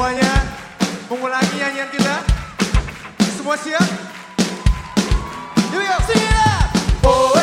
semuanya mengulangi nyanyian kita. Semua siap? Yuk, yuk. Sini lah. Oh.